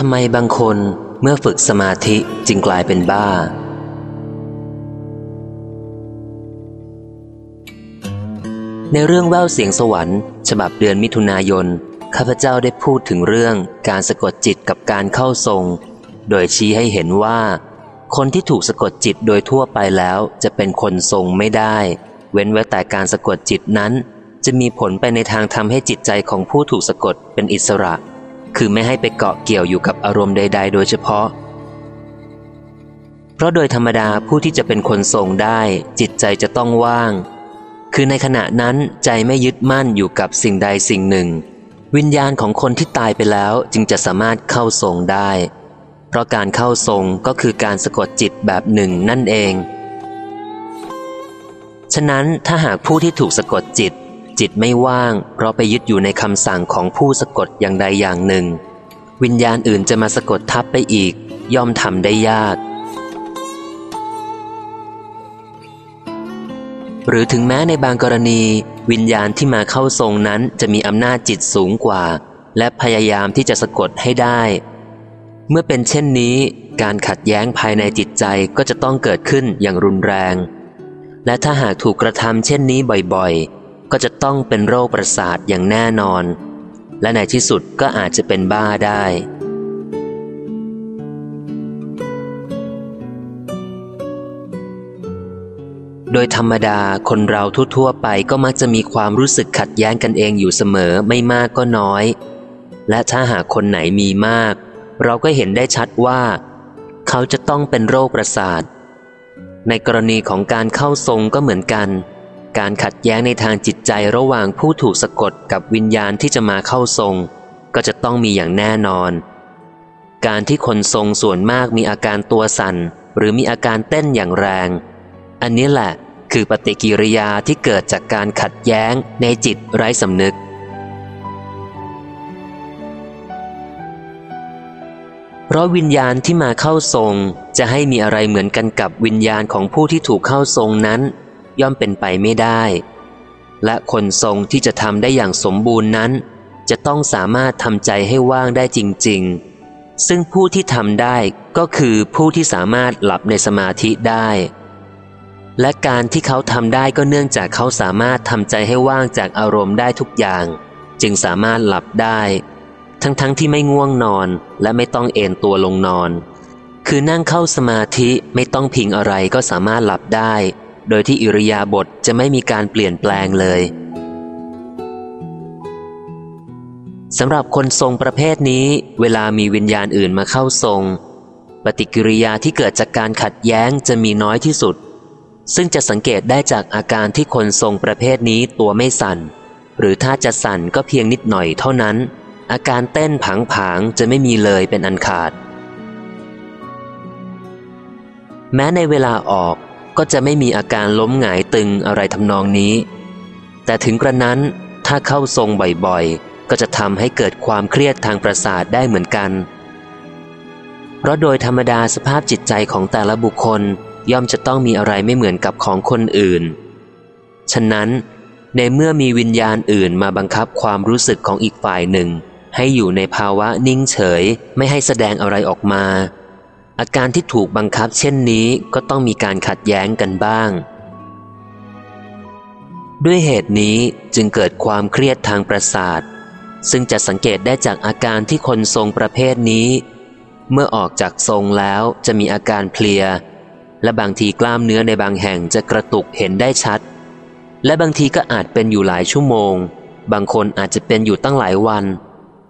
ทำไมบางคนเมื่อฝึกสมาธิจึงกลายเป็นบ้า ในเรื่องแววเสียงสวรรค์ ฉบับเดือนมิถุนายน ข้าพเจ้าได้พูดถึงเรื่องการสะกดจิตกับการเข้าทรง โดยชี้ให้เห็นว่า คนที่ถูกสะกดจิตโดยทั่วไปแล้วจะเป็นคนทรงไม่ได้ เว้นไว้แต่การสะกดจิตนั้น จะมีผลไปในทางทำให้จิตใจของผู้ถูกสะกดเป็นอิสระ คือไม่ให้ไปเกาะเกี่ยวอยู่กับอารมณ์ใด ๆ โดยเฉพาะ เพราะโดยธรรมดาผู้ที่จะเป็นคนทรงได้ จิตใจจะต้องว่าง คือในขณะนั้นใจไม่ยึดมั่นอยู่กับสิ่งใดสิ่งหนึ่ง วิญญาณของคนที่ตายไปแล้วจึงจะสามารถเข้าทรงได้ เพราะการเข้าทรงก็คือการสะกดจิตแบบหนึ่งนั่นเอง ฉะนั้นถ้าหากผู้ที่ถูกสะกดจิต จิตไม่ว่าง เพราะไปยึดอยู่ในคำสั่งของผู้สะกดอย่างใดอย่างหนึ่ง วิญญาณอื่นจะมาสะกดทับไปอีก ย่อมทำได้ยาก หรือถึงแม้ในบางกรณี วิญญาณที่มาเข้าทรงนั้นจะมีอำนาจจิตสูงกว่า และพยายามที่จะสะกดให้ได้ เมื่อเป็นเช่นนี้ การขัดแย้งภายในจิตใจก็จะต้องเกิดขึ้นอย่างรุนแรง และถ้าหากถูกกระทำเช่นนี้บ่อยๆ ก็จะต้องเป็นโรคประสาทอย่างแน่นอน และในที่สุดก็อาจจะเป็นบ้าได้ โดยธรรมดาคนเราทั่วๆไปก็มักจะมีความรู้สึกขัดแย้งกันเองอยู่เสมอไม่มากก็น้อย และถ้าหากคนไหนมีมาก เราก็เห็นได้ชัดว่า เขาจะต้องเป็นโรคประสาท ในกรณีของการเข้าทรงก็เหมือนกัน การขัดแย้งในทางจิตใจระหว่างผู้ถูกสะกดกับวิญญาณที่จะมาเข้าทรง ก็จะต้องมีอย่างแน่นอน การที่คนทรงส่วนมากมีอาการตัวสั่น หรือมีอาการเต้นอย่างแรง อันนี้แหละคือปฏิกิริยาที่เกิดจากการขัดแย้งในจิตไร้สำนึก เพราะวิญญาณที่มาเข้าทรงจะให้มีอะไรเหมือนกันกับวิญญาณของผู้ที่ถูกเข้าทรงนั้น ย่อมเป็นไปไม่ได้ และคนทรงที่จะทำได้อย่างสมบูรณ์นั้น จะต้องสามารถทำใจให้ว่างได้จริง ๆ ซึ่งผู้ที่ทำได้ก็คือผู้ที่สามารถหลับในสมาธิได้ และการที่เขาทำได้ก็เนื่องจากเขาสามารถทำใจให้ว่างจากอารมณ์ได้ทุกอย่าง จึงสามารถหลับได้ ทั้งๆทที่ไม่ง่วงนอนและไม่ต้องเอนตัวลงนอนคือนั่งเข้าสมาธิไม่ต้องพิงอะไรก็สามารถหลับได้ โดยที่อิริยาบถจะไม่มีการเปลี่ยนแปลงเลยสำหรับคนทรงประเภทนี้ เวลามีวิญญาณอื่นมาเข้าทรง ปฏิกิริยาที่เกิดจากการขัดแย้งจะมีน้อยที่สุด ซึ่งจะสังเกตได้จากอาการที่คนทรงประเภทนี้ตัวไม่สั่น หรือถ้าจะสั่นก็เพียงนิดหน่อยเท่านั้น อาการเต้นผังผางจะไม่มีเลยเป็นอันขาด แม้ในเวลาออก ก็จะไม่มีอาการล้มหงายตึงอะไรทำนองนี้ แต่ถึงกระนั้นถ้าเข้าทรงบ่อยๆ ก็จะทำให้เกิดความเครียดทางประสาทได้เหมือนกัน เพราะโดยธรรมดาสภาพจิตใจของแต่ละบุคคลย่อมจะต้องมีอะไรไม่เหมือนกับของคนอื่น ฉะนั้น ในเมื่อมีวิญญาณอื่นมาบังคับความรู้สึกของอีกฝ่ายหนึ่ง ให้อยู่ในภาวะนิ่งเฉย ไม่ให้แสดงอะไรออกมา อาการที่ถูกบังคับเช่นนี้ก็ต้องมีการขัดแย้งกันบ้าง ด้วยเหตุนี้จึงเกิดความเครียดทางประสาท ซึ่งจะสังเกตได้จากอาการที่คนทรงประเภทนี้ เมื่อออกจากทรงแล้วจะมีอาการเพลีย และบางทีกล้ามเนื้อในบางแห่งจะกระตุกเห็นได้ชัด และบางทีก็อาจเป็นอยู่หลายชั่วโมง บางคนอาจจะเป็นอยู่ตั้งหลายวัน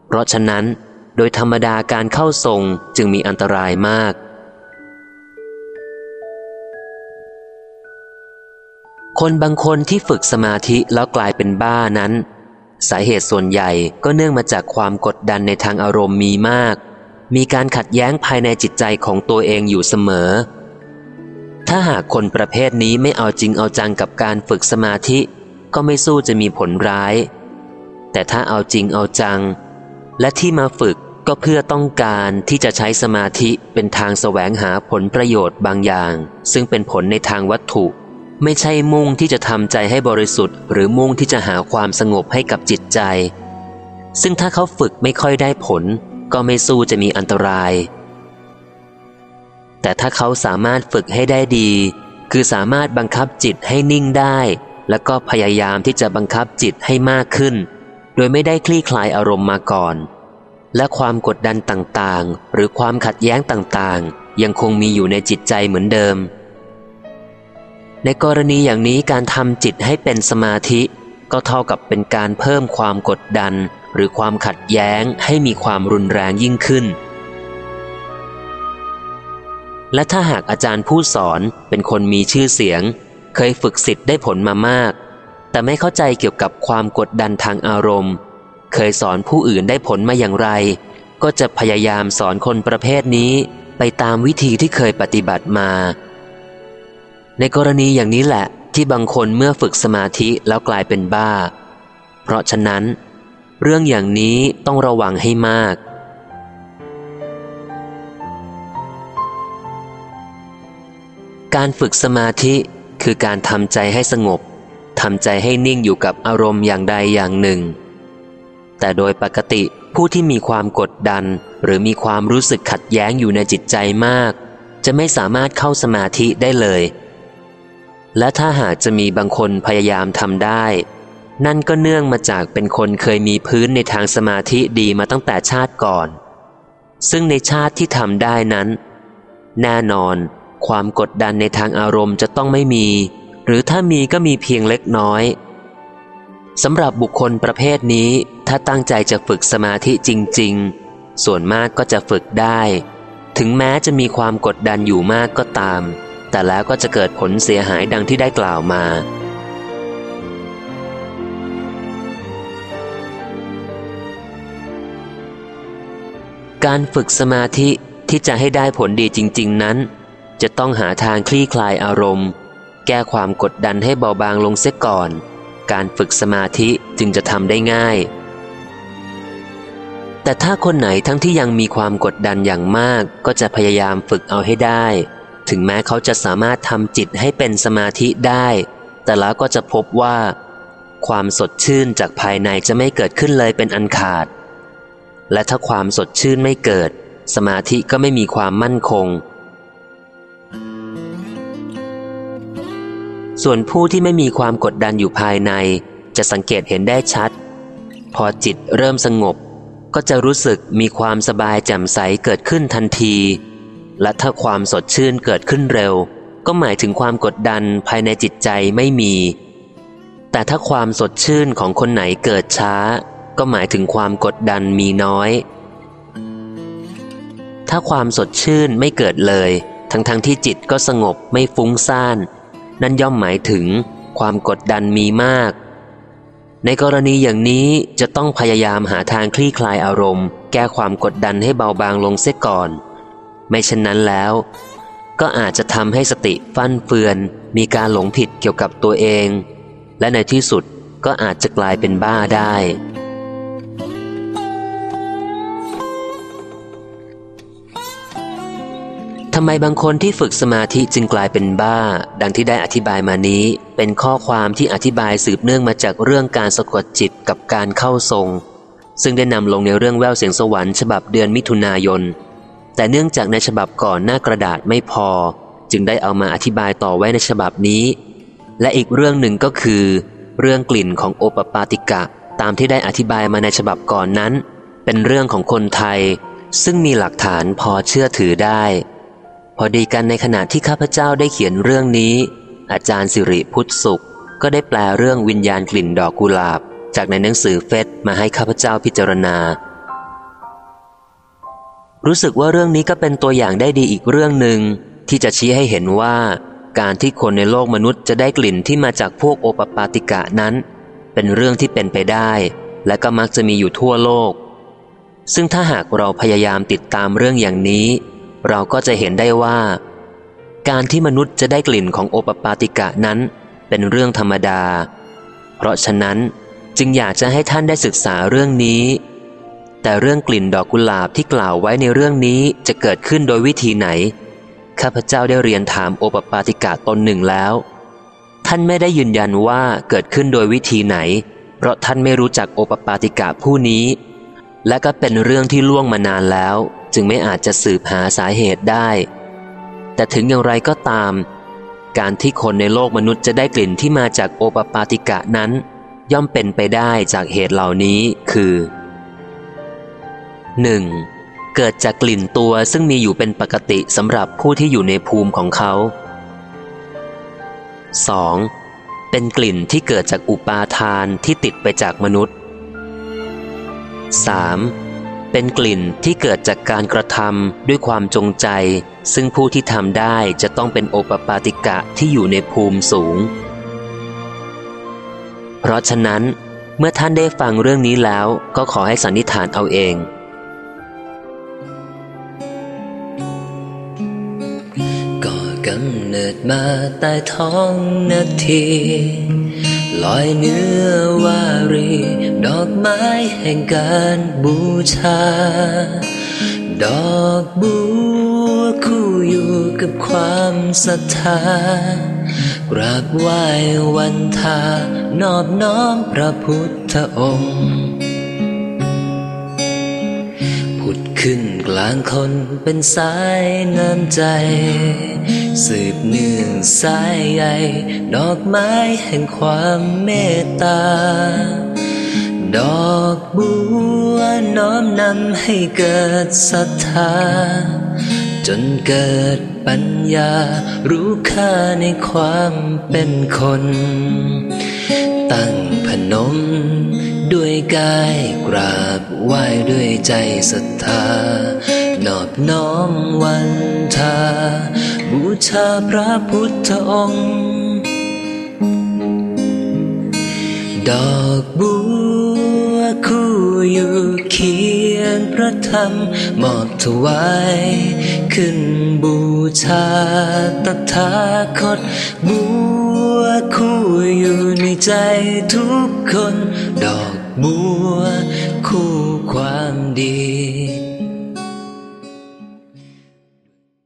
เพราะฉะนั้นโดยธรรมดาการเข้าทรงจึงมีอันตรายมาก คนบางคนที่ฝึกสมาธิแล้วกลายเป็นบ้านั้น สาเหตุส่วนใหญ่ก็เนื่องมาจากความกดดันในทางอารมณ์มีมาก มีการขัดแย้งภายในจิตใจของตัวเองอยู่เสมอ ถ้าหากคนประเภทนี้ไม่เอาจริงเอาจังกับการฝึกสมาธิ ก็ไม่สู้จะมีผลร้าย แต่ถ้าเอาจริงเอาจัง และที่มาฝึกก็เพื่อต้องการที่จะใช้สมาธิเป็นทางแสวงหาผลประโยชน์บางอย่าง ซึ่งเป็นผลในทางวัตถุ ไม่ใช่มุ่งที่จะทำใจให้บริสุทธิ์ หรือมุ่งที่จะหาความสงบให้กับจิตใจ ซึ่งถ้าเขาฝึกไม่ค่อยได้ผล ก็ไม่สู้จะมีอันตราย แต่ถ้าเขาสามารถฝึกให้ได้ดี คือสามารถบังคับจิตให้นิ่งได้ แล้วก็พยายามที่จะบังคับจิตให้มากขึ้น โดยไม่ได้คลี่คลายอารมณ์มาก่อน และความกดดันต่างๆ หรือความขัดแย้งต่างๆ ยังคงมีอยู่ในจิตใจเหมือนเดิม ในกรณีอย่างนี้การทำจิตให้เป็นสมาธิ ก็เท่ากับเป็นการเพิ่มความกดดัน หรือความขัดแย้งให้มีความรุนแรงยิ่งขึ้น และถ้าหากอาจารย์ผู้สอนเป็นคนมีชื่อเสียง เคยฝึกสิทธิ์ได้ผลมามาก แต่ไม่เข้าใจเกี่ยวกับความกดดันทางอารมณ์ เคยสอนผู้อื่นได้ผลมาอย่างไร ก็จะพยายามสอนคนประเภทนี้ไปตามวิธีที่เคยปฏิบัติมา ในกรณีอย่างนี้แหละ ที่บางคนเมื่อฝึกสมาธิแล้วกลายเป็นบ้า เพราะฉะนั้น เรื่องอย่างนี้ต้องระวังให้มากการฝึกสมาธิคือการทำใจให้สงบทำใจให้นิ่งอยู่กับอารมณ์อย่างใดอย่างหนึ่ง แต่โดยปกติผู้ที่มีความกดดัน หรือมีความรู้สึกขัดแย้งอยู่ในจิตใจมาก จะไม่สามารถเข้าสมาธิได้เลย และถ้าหากจะมีบางคนพยายามทำได้ นั่นก็เนื่องมาจากเป็นคนเคยมีพื้นในทางสมาธิดีมาตั้งแต่ชาติก่อน ซึ่งในชาติที่ทำได้นั้น แน่นอน ความกดดันในทางอารมณ์จะต้องไม่มี หรือถ้ามีก็มีเพียงเล็กน้อยสำหรับบุคคลประเภทนี้ถ้าตั้งใจจะฝึกสมาธิจริง ๆ ส่วนมากก็จะฝึกได้ ถึงแม้จะมีความกดดันอยู่มากก็ตาม แต่แล้วก็จะเกิดผลเสียหายดังที่ได้กล่าวมา การฝึกสมาธิที่จะให้ได้ผลดีจริง ๆ นั้น จะต้องหาทางคลี่คลายอารมณ์ แก้ความกดดันให้เบาบางลงเสียก่อน การฝึกสมาธิจึงจะทำได้ง่าย แต่ถ้าคนไหนทั้งที่ยังมีความกดดันอย่างมากก็จะพยายามฝึกเอาให้ได้ ถึงแม้เขาจะสามารถทำจิตให้เป็นสมาธิได้ แต่แล้วก็จะพบว่า ความสดชื่นจากภายในจะไม่เกิดขึ้นเลยเป็นอันขาด และถ้าความสดชื่นไม่เกิด สมาธิก็ไม่มีความมั่นคง ส่วนผู้ที่ไม่มีความกดดันอยู่ภายใน จะสังเกตเห็นได้ชัด พอจิตเริ่มสงบ ก็จะรู้สึกมีความสบายแจ่มใสเกิดขึ้นทันที และถ้าความสดชื่นเกิดขึ้นเร็ว ก็หมายถึงความกดดันภายในจิตใจไม่มี แต่ถ้าความสดชื่นของคนไหนเกิดช้า ก็หมายถึงความกดดันมีน้อย ถ้าความสดชื่นไม่เกิดเลย ทั้งๆทที่จิตก็สงบไม่ฟุ้งซ่าน นั่นย่อมหมายถึงความกดดันมีมาก ในกรณีอย่างนี้จะต้องพยายามหาทางคลี่คลายอารมณ์ แก้ความกดดันให้เบาบางลงเสียก่อน ไม่เช่นนั้นแล้ว ก็อาจจะทำให้สติฟั่นเฟือน มีการหลงผิดเกี่ยวกับตัวเอง และในที่สุดก็อาจจะกลายเป็นบ้าได้ ทำไมบางคนที่ฝึกสมาธิจึงกลายเป็นบ้า ดังที่ได้อธิบายมานี้ เป็นข้อความที่อธิบายสืบเนื่องมาจากเรื่องการสะกดจิตกับการเข้าทรง ซึ่งได้นำลงในเรื่องแววเสียงสวรรค์ฉบับเดือนมิถุนายน แต่เนื่องจากในฉบับก่อนหน้ากระดาษไม่พอ จึงได้เอามาอธิบายต่อไว้ในฉบับนี้ และอีกเรื่องหนึ่งก็คือ เรื่องกลิ่นของโอปปาติกะตามที่ได้อธิบายมาในฉบับก่อนนั้น เป็นเรื่องของคนไทย ซึ่งมีหลักฐานพอเชื่อถือได้ พอดีกันในขณะที่ข้าพเจ้าได้เขียนเรื่องนี้ อาจารย์สิริพุทธสุข ก็ได้แปลเรื่องวิญญาณกลิ่นดอกกุหลาบ จากในหนังสือเฟสมาให้ข้าพเจ้าพิจารณา รู้สึกว่าเรื่องนี้ก็เป็นตัวอย่างได้ดีอีกเรื่องหนึ่งที่จะชี้ให้เห็นว่า การที่คนในโลกมนุษย์จะได้กลิ่นที่มาจากพวกโอปปาติกะนั้น เป็นเรื่องที่เป็นไปได้ และก็มักจะมีอยู่ทั่วโลก ซึ่งถ้าหากเราพยายามติดตามเรื่องอย่างนี้ เราก็จะเห็นได้ว่า การที่มนุษย์จะได้กลิ่นของโอปปาติกะนั้น เป็นเรื่องธรรมดา เพราะฉะนั้นจึงอยากจะให้ท่านได้ศึกษาเรื่องนี้ แต่เรื่องกลิ่นดอกกุหลาบที่กล่าวไว้ในเรื่องนี้จะเกิดขึ้นโดยวิธีไหน ข้าพเจ้าได้เรียนถามโอปปาติกะตนหนึ่งแล้ว ท่านไม่ได้ยืนยันว่าเกิดขึ้นโดยวิธีไหน เพราะท่านไม่รู้จักโอปปาติกะผู้นี้ และก็เป็นเรื่องที่ล่วงมานานแล้ว จึงไม่อาจจะสืบหาสาเหตุได้ แต่ถึงอย่างไรก็ตาม การที่คนในโลกมนุษย์จะได้กลิ่นที่มาจากโอปปาติกะนั้น ย่อมเป็นไปได้จากเหตุเหล่านี้คือ 1. เกิดจากกลิ่นตัวซึ่งมีอยู่เป็นปกติสำหรับผู้ที่อยู่ในภูมิของเขา 2. เป็นกลิ่นที่เกิดจากอุปาทานที่ติดไปจากมนุษย์ 3. เป็นกลิ่นที่เกิดจากการกระทำด้วยความจงใจ ซึ่งผู้ที่ทำได้จะต้องเป็นโอปปาติกะที่อยู่ในภูมิสูง เพราะฉะนั้นเมื่อท่านได้ฟังเรื่องนี้แล้วก็ขอให้สันนิษฐานเอาเอง กำเนิดมาใต้ท้องนาที ลอยเนื้อวารี ดอกไม้แห่งการบูชา ดอกบัวคู่อยู่กับความศรัทธากราบไหว้วันทานอบน้อมพระพุทธองค์ผุดขึ้นกลางคนเป็นสายน้ำใจ สืบเนื่องสายใยดอกไม้แห่งความเมตตา ดอกบัวน้อมนำให้เกิดศรัทธา จนเกิดปัญญารู้ค่าในความเป็นคน ตั้งพนม ด้วยกายกราบไหว้ด้วยใจศรัทธานอบน้อมวันทา บูชาพระพุทธองค์ ดอกบัวคู่อยู่เคียงพระธรรมมอบถวายขึ้นบูชาตถาคตบัวคู่อยู่ในใจทุกคน ดอกบัวคู่ความดี